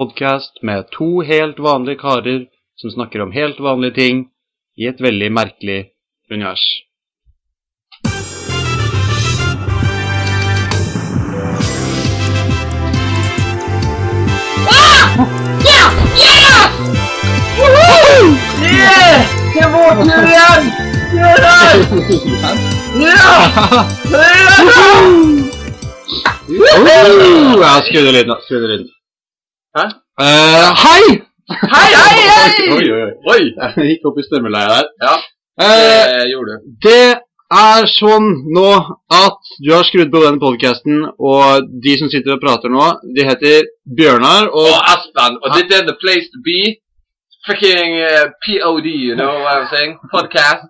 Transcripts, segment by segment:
podkast med to helt vanlige karer som snakker om helt vanlige ting i et veldig merkelig univers. Yeah! Er igjen! Ja! Uh, ja, skru ned lyden. da, Skru ned lyden. Hæ? Uh, hei! Hei, hei, hei! Oi, oi, oi. Jeg gikk opp i stemmeleia der. Ja, det det gjorde du. det er sånn nå at du har skrudd på denne podcasten, og de som sitter og prater nå, de heter Bjørnar og Og Aspen, og dette er the place to be. Fucking uh, POD, you know what I'm saying? Podcast.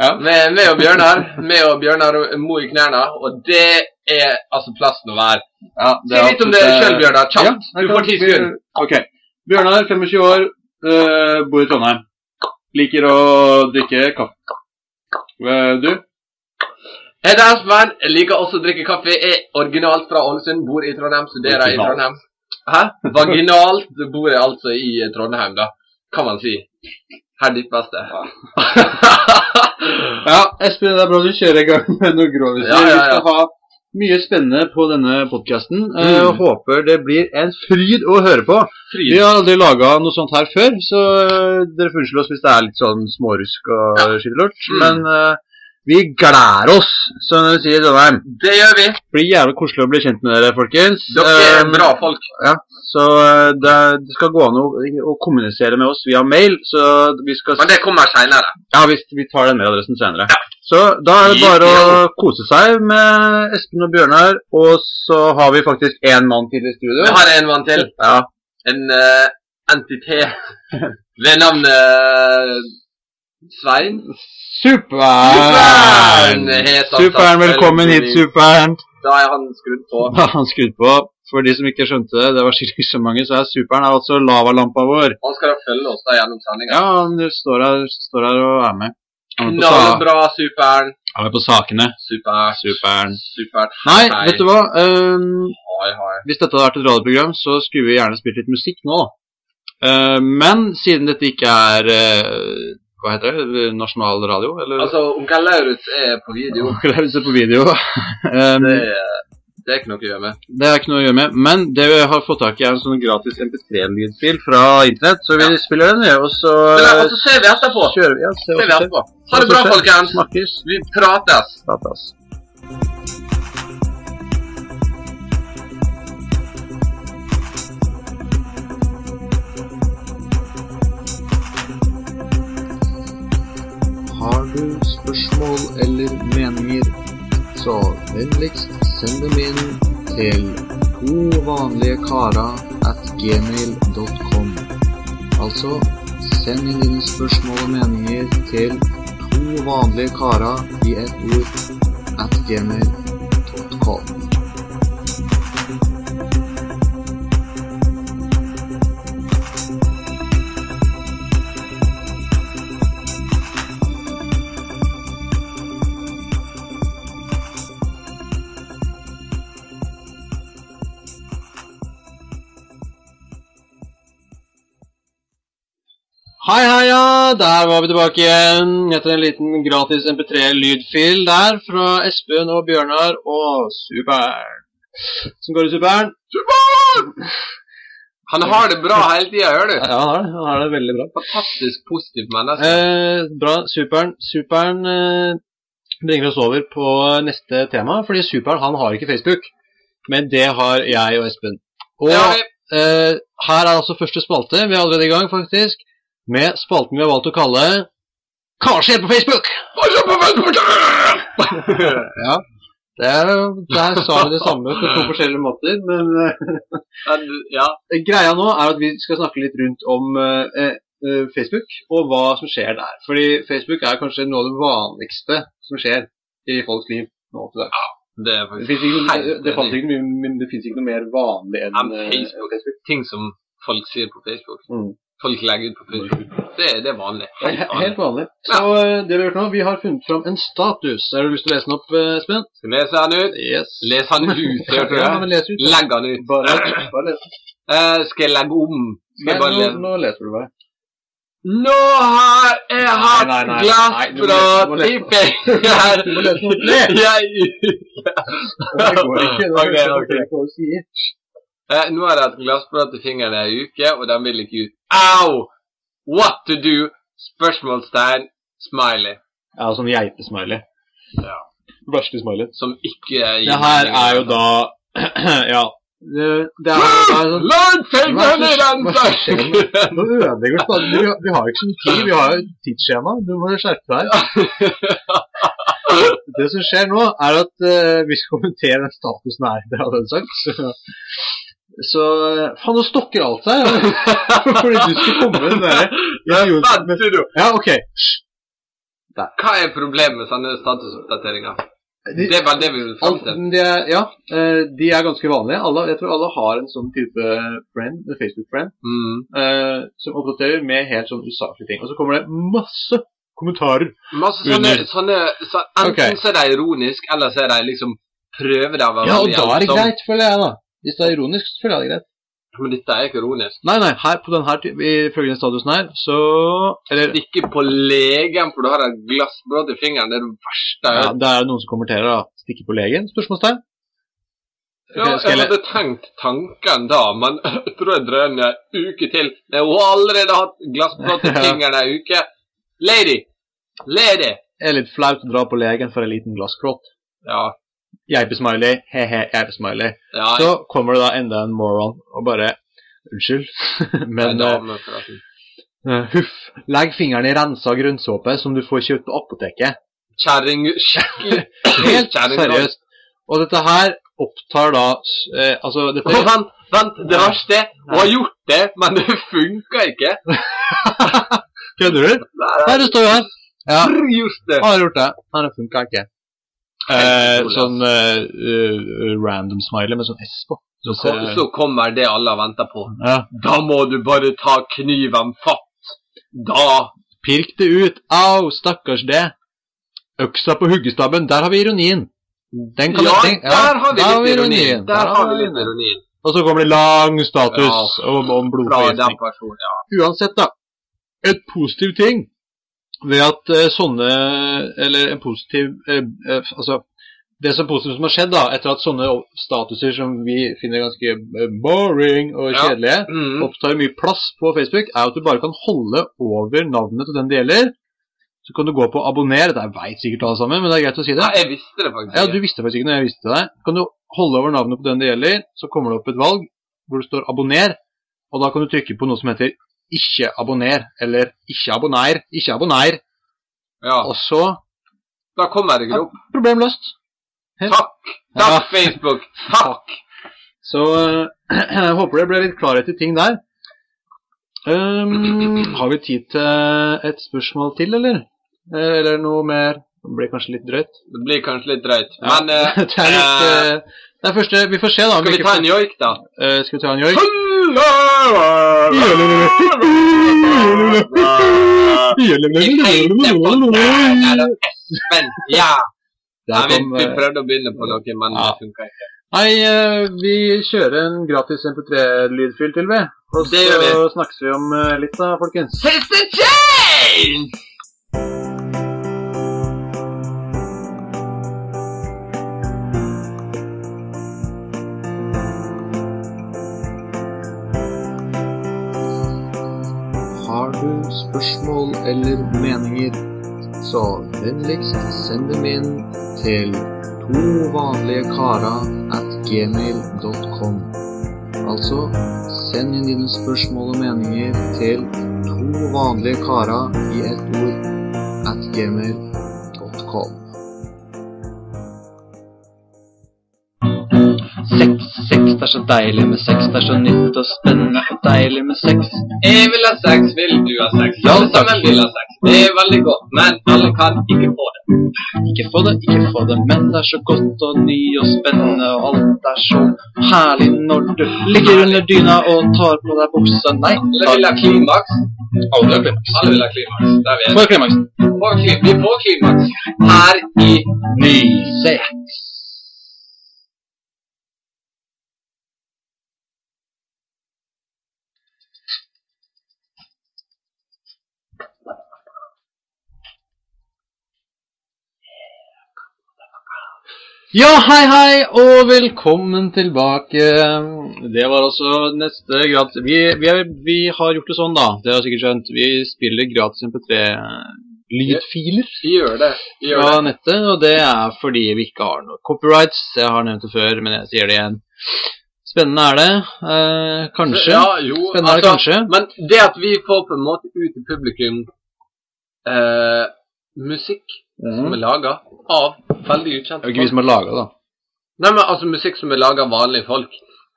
Ja. Med, med og Bjørnar. Med og Bjørnar Mo i knærne. Og det er altså plassen å være. Ja, Si litt om det selv, Bjørnar. Kjapt. Ja, Du får ti sekunder. Ok. Bjørnar, 25 år, uh, bor i Trondheim. Liker å drikke kaffe. Uh, du? Jeg Espen Aspen. Jeg liker også å drikke kaffe. Er originalt fra Ålesund. Bor i Trondheim. Studerer i Trondheim. Hæ? Vaginalt bor jeg altså i Trondheim, da. Kan man si. Her ditt beste. Ja, Espen, det er bra du kjører i gang med noe grovis. Ja, ja, ja. Vi skal ha mye spennende på denne podcasten. Eh, Mm. og håper det blir en fryd å høre på. Vi har aldri laga noe sånt her før, så øh, dere får unnskylde oss hvis det er litt sånn smårusk og Ja. skittelort. Mm. Men uh, vi gleder oss, som de sier i Trondheim. Det gjør vi. Blir jævlig koselig å bli kjent med dere, folkens. Dere er Eh, bra folk. Ja, så eh, det, det skal gå an å, å kommunisere med oss via mail, så vi skal Men det kommer seinere. Ja, vi, vi tar den mailadressen senere. Så da er det bare å kose seg med Espen og Bjørnar, og så har vi faktisk én mann til i studio. Vi har en mann til. Ja, En uh, entitet ved navn eh, Svein. Super'n! Super'n, velkommen hit, Super'n. Da er han skrudd på. Da er han skrudd på. For de som ikke skjønte det, det var sikkert så mange, så er Superen er altså lavalampa vår. Han skal da følge oss da gjennom sendinga. Ja, han står her, står her og er med. Knallbra, Superen. han er på sakene. Super. Superen. Supert. Nei, Hei. vet du hva? Um, Hei, hei. Hvis dette hadde vært et radioprogram, så skulle vi gjerne spilt litt musikk nå. Uh, men siden dette ikke er uh, Hva heter det? Nasjonal radio? Eller Altså, onkel Lauritz er på video. Onkel Lauritz er på video. Um, Det, det, er- ikke noe å gjøre med. er ikke noe å gjøre med. Men det vi har fått tak i, er en sånn gratis MP3-lydfil fra internett. Så vi Ja. spiller den, vi. Og så Men og så ser vi etterpå. kjører vi. Ja, se Ser vi etterpå. Ha det bra, folkens. Snakkes. Vi prates. Prates. Har du spørsmål eller meninger, så vennligst send dem inn til tovanligekara.gmail.com. Altså, send inn dine spørsmål og meninger til to i ett ord at gmail.com. Hei, hei, ja. Der var vi tilbake igjen etter en liten gratis MP3-lydfil der fra Espen og Bjørnar og Super'n. Som går i Super'n? Super'n! Han har det bra hele tida, hører du. Ja, han har det. Han har det veldig bra. Fantastisk positivt menneske. Eh, bra, Super'n Super'n eh, bringer oss over på neste tema, fordi Super'n han har ikke Facebook. Men det har jeg og Espen. Og eh, her er altså første spalte. Vi er allerede i gang, faktisk. Med spalten vi har valgt å kalle Hva skjer på Facebook? ja. Det er, der sa vi det samme på to forskjellige måter, men eh, Ja. Greia nå er at vi skal snakke litt rundt om eh, eh, Facebook og hva som skjer der. Fordi Facebook er kanskje noe av det vanligste som skjer i folks liv nå til dags. Det Det fins ikke, ikke, noe mer vanlig enn Enn eh, Facebook. ting som folk sier på Facebook. Mm. Folk legger ut på Facebook. Det, det er vanlig. Helt vanlig. helt vanlig. Så ja. det vi har gjort nå, vi har funnet fram en status. Har du lyst til å lese den opp, eh, Espen? Skal lese den ut? Yes. Les den ut, hørte du Ja, men les ut. Legg den ut. Bare, bare les. Uh, skal jeg legge om? Skal jeg bare nå, lese? nå leser du bare. Nå har jeg hatt lese- i penger. Jeg Det går ikke. Det er ikke. Eh, Nå har jeg hatt glassbrot i fingeren i en uke, og den vil ikke ut. Au! What to do? Spørsmålstegn. Smiley. Ja, sånn geitesmiley. Ja. Verste smiley. Som ikke er Det her er jo da Ja. Det, det er, jo da sånn med- Nå ødelegger du stadig. Vi, vi har jo ikke så mye tid. Vi har jo tidsskjema. Du må skjerpe deg. Det som skjer nå, er at uh, vi skal kommentere den statusen her. Det hadde jeg sagt. Så, eh, Faen, nå stokker alt seg. Fordi du skulle komme med den derre. Ja, OK. Hva er problemet med sånne statusoppdateringer? De, Det er bare det vi vil fram til. de er, ja, eh, de er ganske vanlige. Alle, jeg tror alle har en sånn type friend, en Facebook-friend Mm. eh, som oppdaterer med helt sånn usaklige ting. Og så kommer det masse kommentarer. Masse sånne, sånne så, Enten okay. så er de ironisk, eller så er de liksom prøver de å være Ja, og da er det greit, føler jeg, da. Hvis det er ironisk, så føler jeg det greit. Men dette er ikke ironisk. Nei, nei, her på denne følgende ifølge den statusen her, så Eller Stikke på legen for du har et glassbrudd i fingeren, det er det verste ja. Det er noen som kommenterer, da. Stikke på legen? Spørsmålstegn. Ja, jeg hadde tenkt tanken da, men jeg tror jeg drøyer en uke til. Jeg har allerede hatt glassbrudd i fingeren ei uke. Lady! Lady! Det er litt flaut å dra på legen for en liten glasskrått. Ja. Geipesmiley, he-he, geipesmiley. ja Så kommer det da enda en moron og bare Unnskyld, men eh, huff. Legg fingeren i rensa grønnsåpe som du får kjøpt på apoteket. Kjerring Helt seriøst. Og dette her opptar da eh, Altså, dette oh, vent, vent, det verste Hun har gjort det, men det funka ikke. Kødder du? Nei, det står jo her. Ja, Har gjort det. han har gjort det. men det funka ikke. Eh, sånn eh, random smiley med sånn S på. Så, kom, så kommer det alle har venta på. Ja. Da må du bare ta kniven fatt. Da Pirk det ut. Au, stakkars det. Øksa på huggestabben. Der har vi ironien. Den kan Ja, jeg ja, der har vi der litt ironien. Der har vi litt ironien. Og så kommer det lang status om, om den blodforgiftning. ja. Uansett, da. Et positiv ting ved at eh, sånne Eller en positiv eh, eh, Altså, det som positivt som har skjedd da, etter at sånne statuser som vi finner ganske boring og Ja. kjedelige, Mm. opptar mye plass på Facebook, er at du bare kan holde over navnet til den det gjelder. Så kan du gå på abonner. Det veit sikkert alle sammen, men det er greit å si det. Ja, jeg visste det faktisk Ja, du visste faktisk ikke når jeg visste det. Kan du holde over navnet på den det gjelder, så kommer det opp et valg hvor det står abonner, og da kan du trykke på noe som heter ikke abonner, eller ikke abonner, ikke abonner, Ja, og så Da kommer det ikke opp. problem løst. Helt. Takk! Takk, Ja. Facebook! Takk! Så jeg håper det ble litt klarhet i ting der. Um, har vi tid til et spørsmål til, eller? Eller noe mer? Det blir kanskje litt drøyt. Det blir kanskje litt drøyt. Ja, Men uh, det er litt eh, Det er første Vi får se, da. Skal vi vi ta en joik, da? Uh, skal vi ta en joik? Men, ja! Nei, vi, vi prøvde å begynne på noe, men det funka ikke. Nei, eh, vi kjører en gratis MP3-lydfyll til, vi. Og så snakkes vi om eh, litt, da, folkens. Sister Jane! Spørsmål eller meninger, så vennligst send dem inn til to vanlige karer at gmail.com. Altså, send inn dine spørsmål og meninger til to vanlige karer i ett ord at gmail.com. Det er så deilig med sex. Det er så nytt og spennende og deilig med sex. Jeg vil ha sex, vil du ha sex? Alle sammen vil ha sex. Det er veldig godt, men alle kan ikke få det. Ikke få det, ikke få det, men det er så godt og ny og spennende, og alt er så herlig når du ligger under dyna og tar på deg buksa. Nei, Alle vil ha klimaks. Alle vil ha klimaks. Der er vi Få På klimaks. Får klim- Vi får klimaks her i Ny Ja, hei, hei, og velkommen tilbake. Det var altså neste gratis vi, vi, vi har gjort det sånn, da. Det har jeg sikkert skjønt. Vi spiller gratis MP3-lydfiler Vi gjør det. Vi gjør fra det. nettet, og det er fordi vi ikke har noe copyrights. Jeg har nevnt det før, men jeg sier det igjen. Spennende er det. Eh, kanskje. Ja, jo, Spennende er det kanskje. Men det at vi får på en måte ut til publikum eh, musikk som Mhm. er laga av veldig ukjente er jo ikke vi som har laga da. Nei, men altså musikk som er laga av vanlige folk.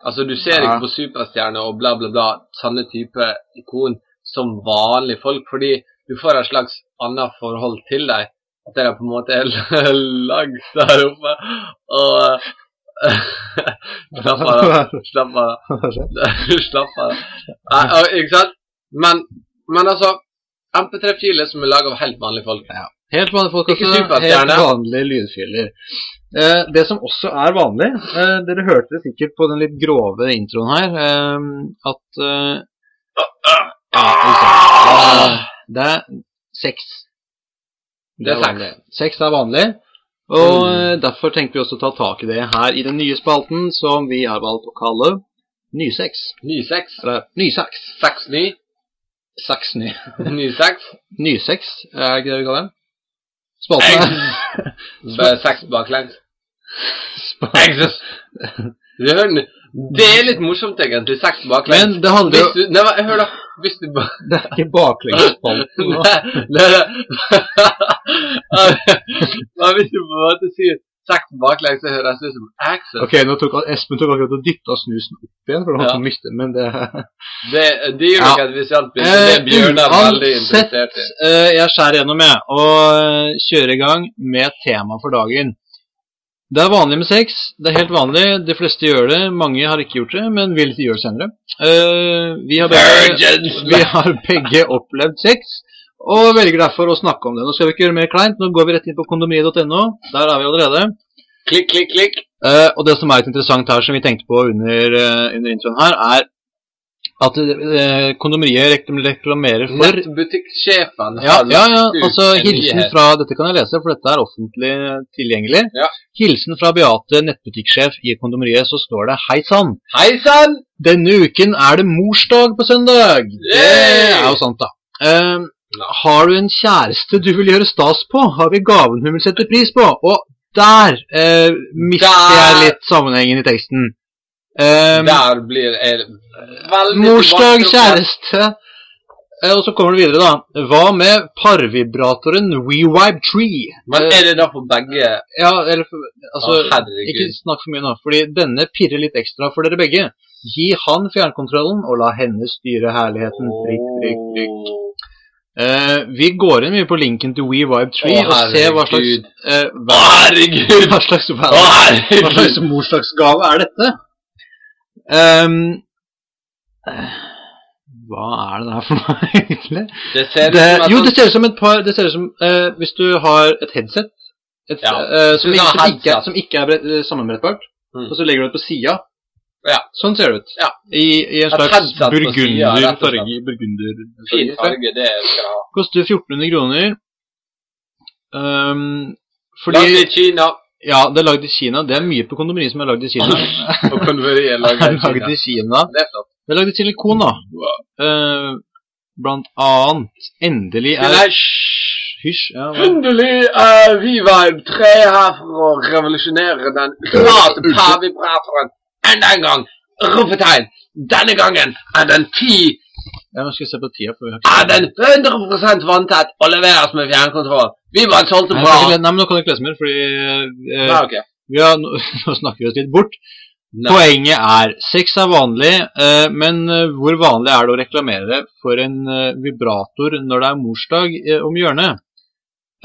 Altså Du ser Ja. ikke på superstjerner og bla, bla, bla, sånne type ikon som vanlige folk, fordi du får et slags annet forhold til deg. At det er på en måte er lagd der oppe. Og Slapp av, da. Slapp av. Slapp av. Nei, ikke sant? Men, men altså MP3-filer som er laga av helt vanlige folk. Helt vanlige folk også. Helt vanlige lydfiler. Eh, det som også er vanlig eh, Dere hørte det sikkert på den litt grove introen her, eh, at eh, ja. Eh, Det er sex. Det er vanlig. Sex er vanlig. Og mm. derfor tenkte vi også å ta tak i det her i den nye spalten som vi har valgt å kalle Nysex. Nysex. Eller Nysex. Sex ny. Sex ny. Nysex. Nysex, er det ikke det vi kaller det? Spalten er Seks baklengs. Exes. Det er, det er litt morsomt, egentlig. Seks baklengs. Men det handler jo du, nei, hør da. Hvis du ba- Det er ikke baklengsspalten. Nei, nei, nei. Hvis du på en måte sier sex baklengs, så høres ut som access. Ok, nå tok Espen tok akkurat og dytta snusen opp igjen, for det var Ja. mye, men det Det, det gjør nok Ja. et visuelt bilde. Det er Bjørnar veldig interessert i. Uh, jeg skjærer gjennom, jeg, og eh, kjører i gang med tema for dagen. Det er vanlig med sex. Det er helt vanlig. De fleste gjør det. Mange har ikke gjort det, men vil gjøre det senere. Uh, vi, har begge, vi har begge opplevd sex, og velger derfor å snakke om det. Nå skal vi ikke gjøre mer kleint. Nå går vi rett inn på kondomeriet.no. Der er vi allerede. Klikk, klikk, klikk. Uh, og det som er litt interessant her, som vi tenkte på under, uh, under introen her, er at uh, kondomeriet reklamerer for Nettbutikksjefen ja, ja, ja, altså en hilsen nyhet. fra Dette kan jeg lese, for dette er offentlig tilgjengelig. Ja. Hilsen fra Beate, nettbutikksjef i kondomeriet, så står det Hei sann! Hei sann! Denne uken er det morsdag på søndag! Det er jo sant, da. Eh. Har du en kjæreste du vil gjøre stas på, har vi gaven hun vil sette pris på. Og der eh, mister Der- jeg litt sammenhengen i teksten. Um, Der blir jeg veldig morsdag, kjæreste. Eh, og så kommer det videre, da. Hva med parvibratoren WeVibe Tree? Men Eh, er det da for begge? ja, eller for- altså, oh. Ikke snakk for mye nå, fordi denne pirrer litt ekstra for dere begge. Gi han fjernkontrollen, og la henne styre herligheten. Prikk, prikk, prikk. Eh, vi går inn mye på linken til WeVibe Tree Å, og ser hva slags, uh, hva, herregud! hva slags, hva, hva slags morslagsgave er dette? Um, uh, hva er det der for noe, egentlig? Det ser ut Det, som jo, det ser ut som et par Det ser ut som eh, Hvis du har et headset et, Ja, som, som, ikke, som ikke er brett- sammenbrettbart, Mm. og så legger du det på sida. Ja. Sånn ser det ut. Ja. I, I en slags siden, burgunder. Burgunder Fin farge, det skal jeg ha. Koster 1400 kroner. Um, Lagd i Kina. Ja, det er lagd i Kina. Det er mye på kondomeriet som er lagd i Kina. Og konveriet Det lagd er i Kina. i Kina. Det er flott. Det er lagd i silikon, da. Eh, blant annet. Endelig er hysj! Ja. Endelig er V-Vibe 3 her for å revolusjonere den ultimate par-vibratoren enda en gang. Ropetegn. Denne gangen er den ti ja, nå skal se på tida. For vi har er den 100% vanntett og leveres med fjernkontroll. Vi bare solgte bra. jeg nei, men nå kan du ikke lese mer, fordi eh, Nei, okay. vi har, nå, nå snakker vi oss litt bort. Nei. Poenget er, sex er vanlig, eh, men eh, hvor vanlig er det å reklamere for en eh, vibrator når det er morsdag eh, om hjørnet?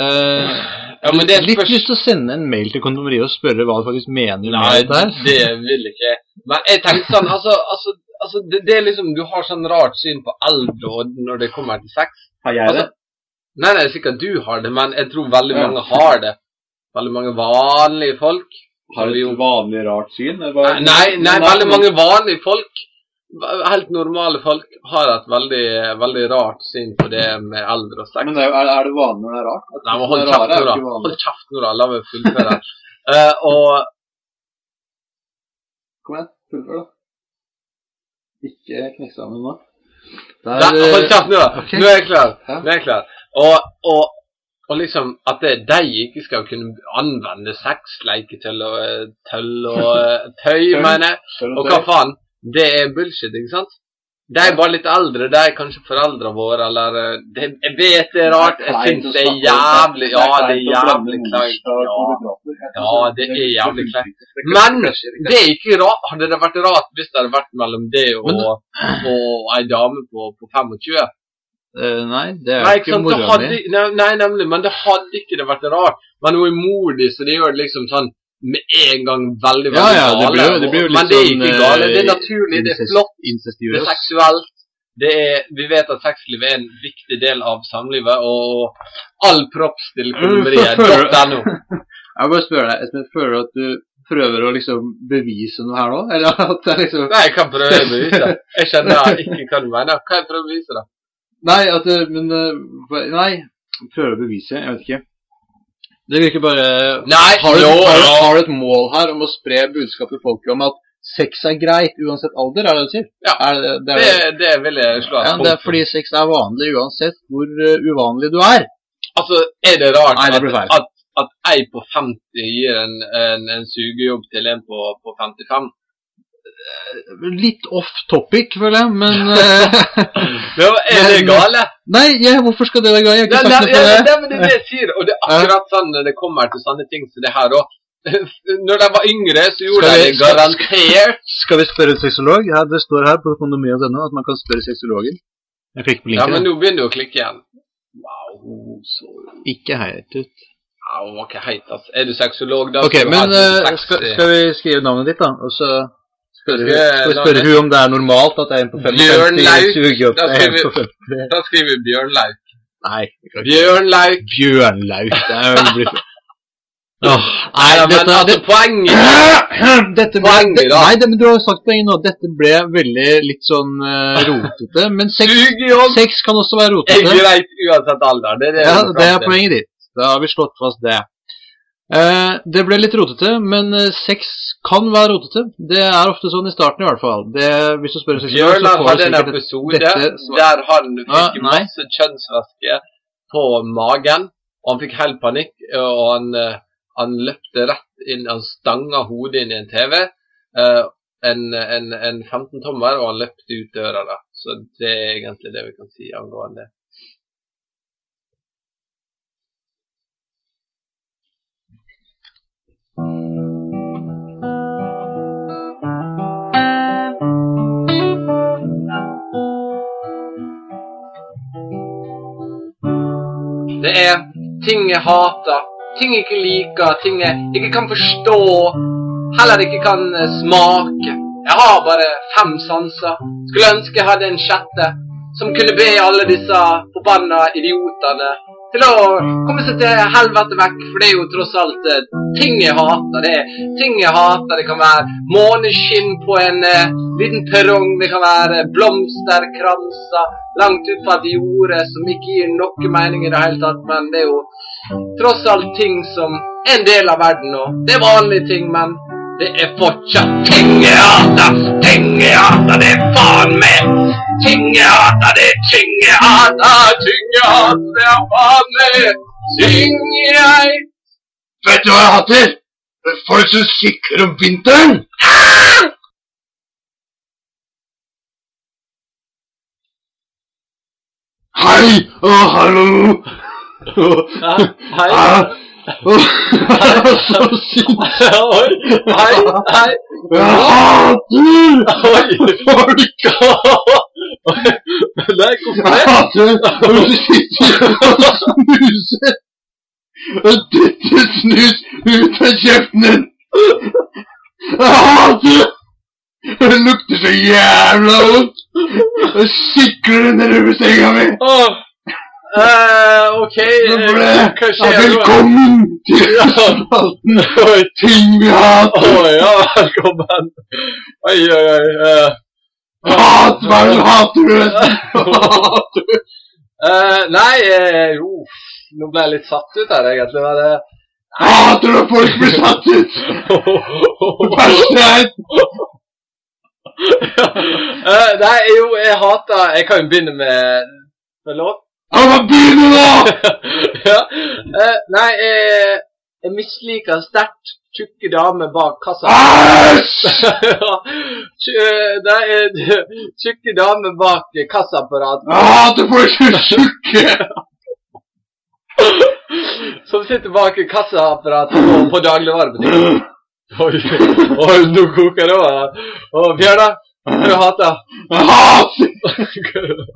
Eh, Ja, men det er litt lyst til å sende en mail til kondomeriet og spørre hva du faktisk mener Nei, med dette her. det vil jeg ikke. Men jeg tenkte sånn, altså, altså, altså det, det er liksom, Du har sånn rart syn på eldre og når det kommer til sex. Har jeg Altså, nei, nei, sikkert du har det, men jeg tror veldig Ja. mange har det. Veldig mange vanlige folk. Har et vanlig rart syn? Nei, nei, nei, veldig mange vanlige folk, helt normale folk, har et veldig, veldig rart syn på det med eldre og sex. Men det er, er, det vanlig når det er rart? At Nei, men hold kjeft nå, da. Hold kjeft nå, da. La meg fullføre. uh, og Kom igjen, fullfør da. Ikke knekk sammen nå. Der... Nei, hold kjeft nå, da. Okay. Nå er jeg klar. Ja. Nå er jeg klar. Og, og, og liksom at det, de ikke skal kunne anvende sexleiketøy og eh, tøll og eh, tøy, Tøy. mener jeg. Og hva faen? Det er bullshit, ikke sant? De er bare litt eldre, de er kanskje foreldrene våre, eller eh, det, Jeg vet det er rart, jeg syns det er jævlig Ja, det er jævlig kleint. Ja, det er jævlig kleint. Men det er ikke rart. Hadde det vært rart hvis det hadde vært mellom det og, og ei dame på, på 25? Uh, nei, det er Nei, ikke ikke mora mi. nei, nei, nemlig. Men det hadde ikke det vært rart. Men hun er mor di, så det gjør det liksom sånn med en gang veldig, veldig ja, ja, gale. blir, jo- det blir jo litt men det er sånn ikke gale. Det er naturlig, det er flott, det er seksuelt. Det er, vi vet at sexlivet er en viktig del av samlivet, og all props til kondomeriet.no. Jeg bare spørre deg, Espen, føler du at du prøver å liksom bevise noe her nå? Eller at det er liksom Nei, jeg kan prøve å bevise. Jeg skjønner ikke hva du mener. Hva jeg prøver å bevise, da? Nei, at men eh, Nei, prøver å bevise, jeg vet ikke. Det virker bare Nei, har du, jo, har, du, har du et mål her om å spre budskap til folket om at sex er greit uansett alder, er det det du sier? Ja, Er det, det, Det, er, det vil jeg slå et ja, det er fordi sex er vanlig uansett hvor uh, uvanlig du er. Altså, er det rart Nei, det at, at, at ei på 50 gir en, en, en sugejobb til en på, på 55? Litt off topic, føler jeg, men eh, Ja, er det gale? Nei, jeg, hvorfor skal det være galt? Jeg har ikke nei, sagt noe for det. Nei, men det er det jeg sier, og det er akkurat sånn når det kommer til sånne ting som det her òg. Når de var yngre, så gjorde de det garantert. Skal vi spørre en sexolog? Ja, det står her på kondomeriet.no at man kan spørre sexologen. Jeg klikker på Ja, men nå begynner du å klikke igjen. Wow, så Ikke heit ut. ja, Hun var ikke heit, altså. Er du sexolog, da Ok, men eh, skal, skal vi skrive navnet ditt, da? Og så spørre, Skal vi spørre hun om det er normalt at det er en på 55 Bjørn Lauk. suger opp Da skriver på 50? Da skriver vi Bjørnlaug. Nei. Bjørn Lauk. Bjørnlaug. Bjørnlauk. Det er jo blitt Oh, Nei, nei, men dette, altså, det, poenget dette ble, Poenget, da. Nei, det, men du har jo sagt poenget nå. Dette ble veldig litt sånn uh, rotete. Men sex, sex kan også være rotete. Jeg greit uansett alder. Det er det Ja, det er poenget ditt. Da har vi slått fast det. Eh, det ble litt rotete, men eh, sex kan være rotete. Det er ofte sånn i starten i hvert fall. Det, hvis du spør en sexolog, så får du en sikkert episode dette der han fikk Ah, masse kjønnsvæske på magen. Og han fikk helt panikk, og han, eh, han løpte rett inn Han stanga hodet inn i en TV. en, en, en 15-tommer, og han løpte ut døra. da. Så det er egentlig det vi kan si angående det. Det er ting jeg hater, ting jeg ikke liker, ting jeg ikke kan forstå, heller ikke kan eh, smake. Jeg har bare fem sanser. Skulle ønske jeg hadde en sjette som kunne be alle disse forbanna idiotene til å komme seg til helvete vekk, for det er jo tross alt eh, ting jeg hater. Det er ting jeg hater. Det kan være måneskinn på en eh, liten perrong, det kan være blomsterkranser langt ut fra et jorde som ikke gir noe mening i det hele tatt, men det er jo tross alt ting som er en del av verden, og det er vanlige ting, men det er fortsatt ting jeg hater, ting jeg hater, det er faen meg ting jeg hater, det er ting jeg hater, ting jeg hater, det er faen meg ting jeg Vet du hva jeg hater? Folk som sikrer om vinteren! Hei! og hallo! Ja, hei. Ah, Og. Oi, hei. Jeg hater Oi. folk! Nei, hvorfor det? hater når du sitter og snuser og dytter snus ut av kjeften din. Hater det lukter så jævla vondt. Det sikler nedover senga mi. Eh, ok, eh, hva skjer nå? velkommen til spalten Ting vi hater. Å ja, velkommen. Oi, oi, oi. Uh, Hat, hva er det du hater du? Hater du? Eh, nei, jo nå ble jeg litt satt ut her, egentlig. Men det... Hater når folk blir satt ut. Det verste er Eh, nei, jo, jeg hater Jeg kan jo begynne med med lov. Ja, hva begynner nå? ja. eh, nei, jeg, jeg misliker sterkt tjukke damer bak kassa. Æsj! Ja, eh, det er tjukke damer bak kassaapparatet. Jeg hater folk som er tjukke. som sitter bak kassaapparatet på, på dagligvarebutikken. Oi, oi, nå koker det over. Bjørnar, hva du hater Jeg hater,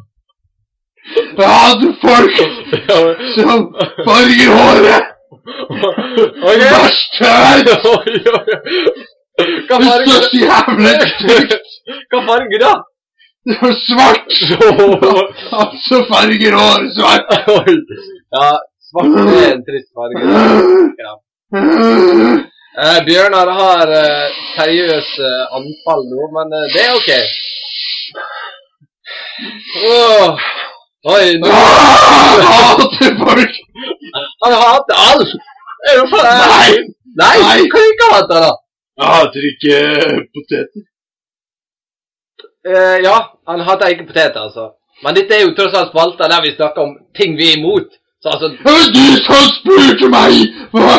jeg hater folk som farger håret. Okay. Er oi. Hva det er så jævlig stygt. Hva farger, da? Det er svart. Altså farger håret svart. Ja, svart er en trist farge. Eh, Bjørnar har eh, seriøse anfall nå, men eh, det er ok. Åh. Oi, nå Jeg hater folk. Han hater alt! Er du faen Nei. Nei! Nei. Hva kan ikke hater, da? Jeg hater ikke poteter. Eh, ja, han hater ikke poteter, altså. Men dette er jo tross alt spalta der vi snakker om ting vi er imot. Så altså Det du som spurte meg hva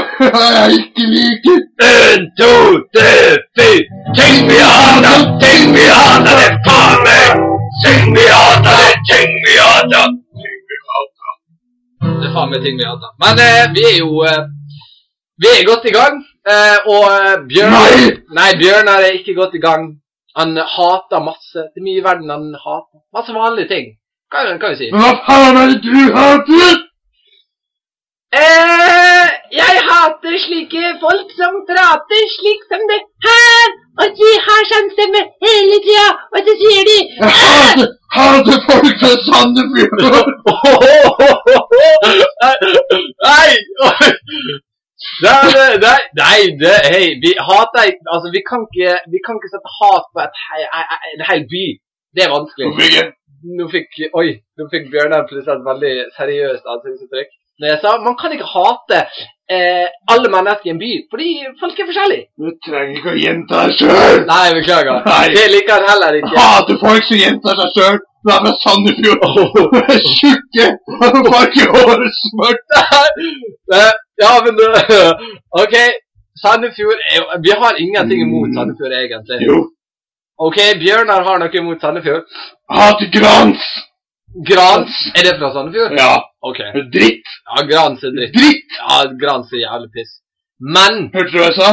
jeg ikke liker. En, to, tre, fire. Ting vi hater, ting vi hater, det er faen meg. Ting vi hater, det er faen meg ting vi hater. Men eh, vi er jo eh, Vi er godt i gang. Eh, og eh, Bjørnar Nei. Nei, Bjørn er ikke godt i gang. Han hater masse. Det er mye i verden han hater. Masse vanlige ting. Hva kan vi si? Men hva faen er det du hater? Eh, jeg hater slike folk som prater slik som det her, og de har sånn stemme hele tida, og så sier de Jeg hater, hater folk fra Sandefjord. Nei! Nei, nei, nei, det, hei, vi hater Altså, vi kan ikke, vi kan ikke sette hat på et hei, en hel by. Det er vanskelig. Nå fikk, oi, nå fikk Bjørnar plutselig et veldig seriøst ansiktsuttrykk. Når jeg sa man kan ikke hate eh, alle mennesker i en by, fordi folk er forskjellige. Du trenger ikke å gjenta deg sjøl. Nei, beklager. Det liker han heller ikke. hater folk som gjentar seg sjøl. Du er fra Sandefjord. Er tjukke. Du har ikke håret. Eh, ja, men du OK, Sandefjord Vi har ingenting imot Sandefjord, egentlig. Jo. OK, Bjørnar har noe imot Sandefjord. Hater Grans. Grans, er det fra Sandefjord? Ja. OK. Dritt. Ja, Grans er dritt. Dritt. Ja, Grans er jævlig piss. Men Hørte du hva jeg sa?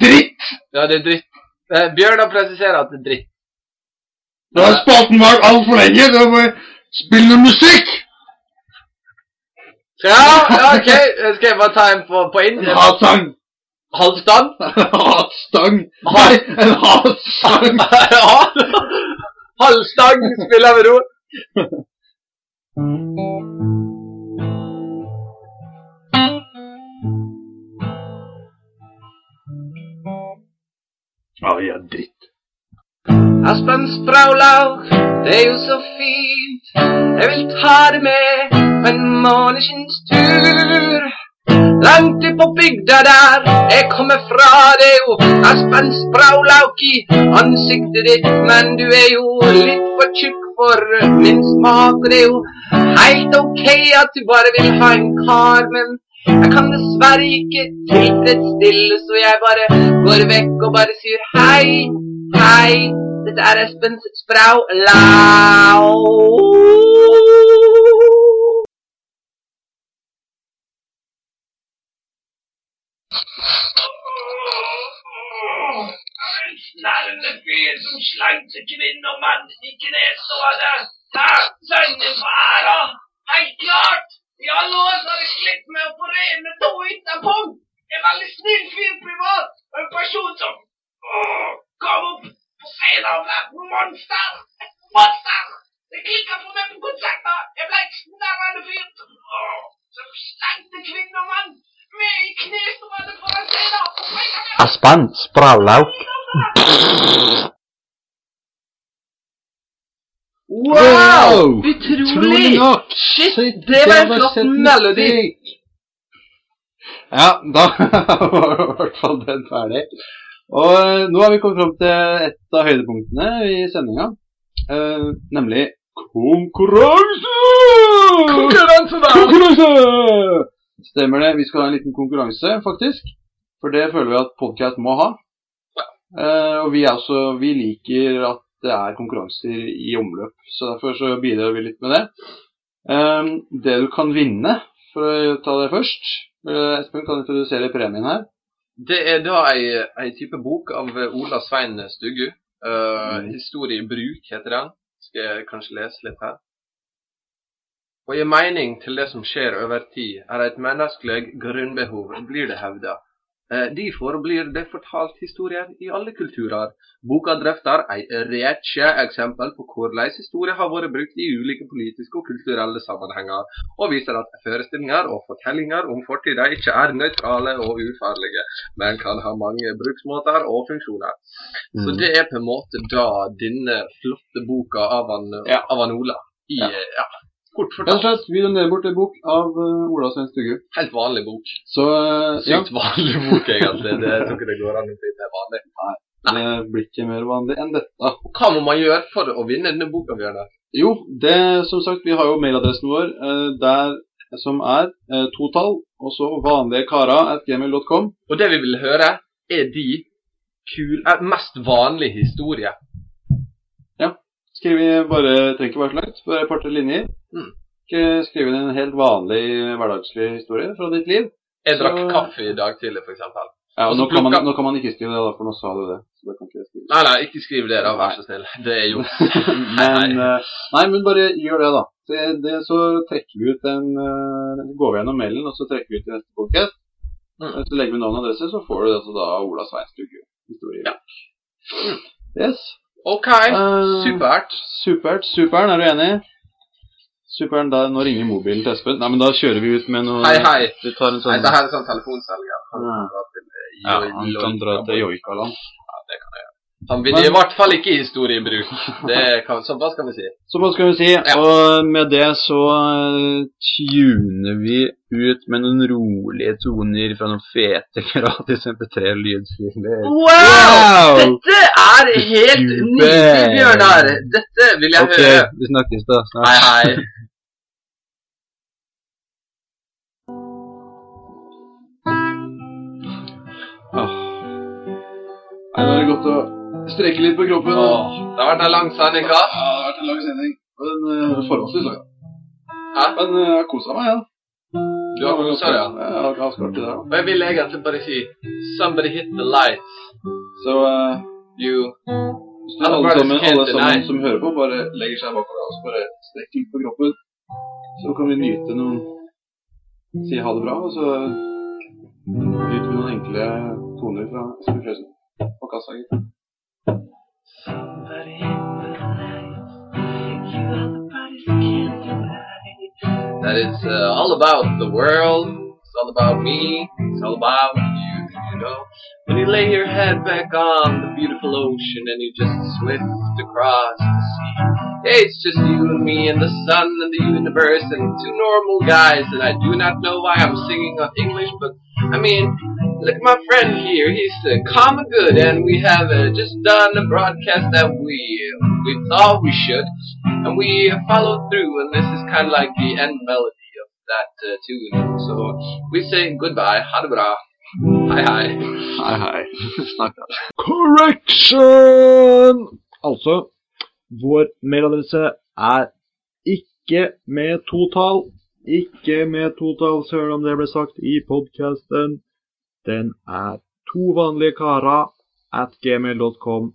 Dritt. Ja, det er dritt. Eh, Bjørnar presiserer at det er dritt. Nå har spalten vart altfor lenge. Da må jeg spille noe musikk. Ja, ja, OK. Skal jeg bare ta en på, på inn? En hatsang. Halvstang? Hatstang. Nei, en hatsang. Halvstang spiller vi nå. Ja, dritt. Aspen Spraulau, det er jo så fint. Jeg vil ta det med på en måneskinnstur. Langt ut på bygda der jeg kommer fra, det er jo Aspen Spraulauk i ansiktet ditt. Men du er jo litt for tjukk for min smak, og det er jo helt ok at du bare vil ha en kar, men jeg kan dessverre ikke tilfredsstille, så jeg bare går vekk og bare sier hei, hei. Dette er Espen Spraulau. Som slengte kvinne og mann i knestående. Her, sønnen for æra. Helt klart. År så har jeg slitt med å forene to ytterpunkt. En veldig snill fyr privat, og en person som åh, kom opp på scenen og ble et monster. Monster! Det klikka for meg på konserter. Jeg ble snerrende fyr. Åh, Som slengte kvinne og mann med i knestående foran scenen. Aspan, spralllauk. Wow! Utrolig! Nok. Shit, det var en flott melodi. Ja, da var i hvert fall den ferdig. Og eh, nå har vi kommet fram til et av høydepunktene i sendinga, uh, nemlig konkurranse! Konkurranse, da! Konkurranse! Stemmer det. Vi skal ha en liten konkurranse, faktisk. For det føler vi at podcast må ha. Eh, og vi, også, vi liker at det er konkurranser i omløp, så derfor så bidrar vi litt med det. Eh, det du kan vinne, for å ta det først eh, Espen kan introdusere premien her. Det er da ei, ei type bok av Ola Svein Stugu. Uh, Mm. Historiebruk heter den. Skal jeg kanskje lese litt her. Å gi mening til det som skjer over tid, er et menneskelig grunnbehov, blir det hevda. Eh, derfor blir det fortalt historier i alle kulturer. Boka drøfter ei rekke eksempel på hvordan historie har vært brukt i ulike politiske og kulturelle sammenhenger, og viser at forestillinger og fortellinger om fortida ikke er nøytrale og ufarlige, men kan ha mange bruksmåter og funksjoner. Så Mm. det er på en måte da denne flotte boka av han, Ja. av han Ola. I, Ja. ja. Kort Rett og slett, vi donerer bort en bok av uh, Ola Svein Stugge. Helt vanlig bok. Så eh, ja, vanlig bok, egentlig. Det tror ikke det går an å bli mer vanlig. Nei, Nei, det blir ikke mer vanlig enn dette. Og hva må man gjøre for å vinne denne boka, Bjørnar? Jo, det som sagt, vi har jo mailadressen vår uh, der som er uh, to tall, og så vanlige karer at gmail.com. Og det vi vil høre, er de kul, er mest vanlige historier. Skriv bare, trenger ikke være så langt, bare et par-tre linjer. Mm. Ikke skrive en helt vanlig hverdagslig historie fra ditt liv. Jeg drakk Så- kaffe i dag tidlig, f.eks. Ja, og nå kan, man, nå kan man ikke skrive det, da, for nå sa du det. Så det kan ikke skrive. Nei, nei, ikke skriv det, da, vær så snill. Det er jo men, eh, nei, men bare gjør det, da. Det, det, så trekker vi ut en eh, Går vi gjennom mailen, og så trekker vi ut i neste podkast. Mm. Så legger vi navn og adresse, så får du altså da Ola. Historie. Ja. Yes. OK, supert. supert. Supert. Superen, er du enig? Superen, da, nå ringer mobilen til Espen. Nei, men da kjører vi ut med noe Hei, hei. Du tar en sånn... Nei, det her er sånn telefonselger. Han Ja. kan dra til Ja, han kan dra til Joikaland. Ja, det kan jeg gjøre. Han vinner i hvert fall ikke historiebruk. Det kan, såpass kan vi si. Såpass skal vi si. Og med det så eh, tuner vi ut med noen rolige toner fra noen fete gratis MP3-lydfiler. Wow! Dette er helt nydelig, Bjørnar. Dette vil jeg Ok, høre. vi snakkes da snart. Hei, hei. Ah. Nei, det er godt å strekke litt på kroppen. Åh, det har vært en lang sending, hva? Ja, det har vært en lang sending. Men uh, forholdsvis lang. Hæ? Men uh, jeg kosa meg, ja. Du har koset deg, ja. Jeg har ganske artig der. Og jeg vil egentlig bare si Somebody hit the lights. Så uh, You hvis du alle sammen, alle sammen som hører på, bare legger seg bakover og bare strekker litt på kroppen, så kan vi nyte noen Si ha det bra, og så nyter vi noen enkle toner fra Espen Frøysen på kassa. Somebody lights. You are the. That is uh, all about the world. It's all about me. It's all about you, you know. When you lay your head back on the beautiful ocean and you just swift across the sea. Hey, it's just you and me and the sun and the universe and two normal guys. And I do not know why I'm singing English, but I mean, look at my friend here. He's uh, common good, and we have uh, just done a broadcast that we we thought we should, and we followed through. And this is kind of like the end melody of that uh, tune. So we say goodbye. Ha det bra. Hei, hei. Hei, hei. Snakkes. Correction! Altså, vår mailadresse er ikke med totall. Ikke med totall, selv om det ble sagt i podcasten. Den er to vanlige karer at gmail.com.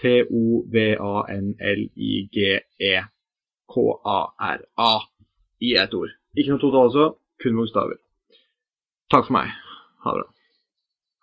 T-O-V-A-N-L-I-G-E-K-A-R-A i ett ord. Ikke noe totalt, altså, kun bokstaver. Takk for meg. Ha det bra.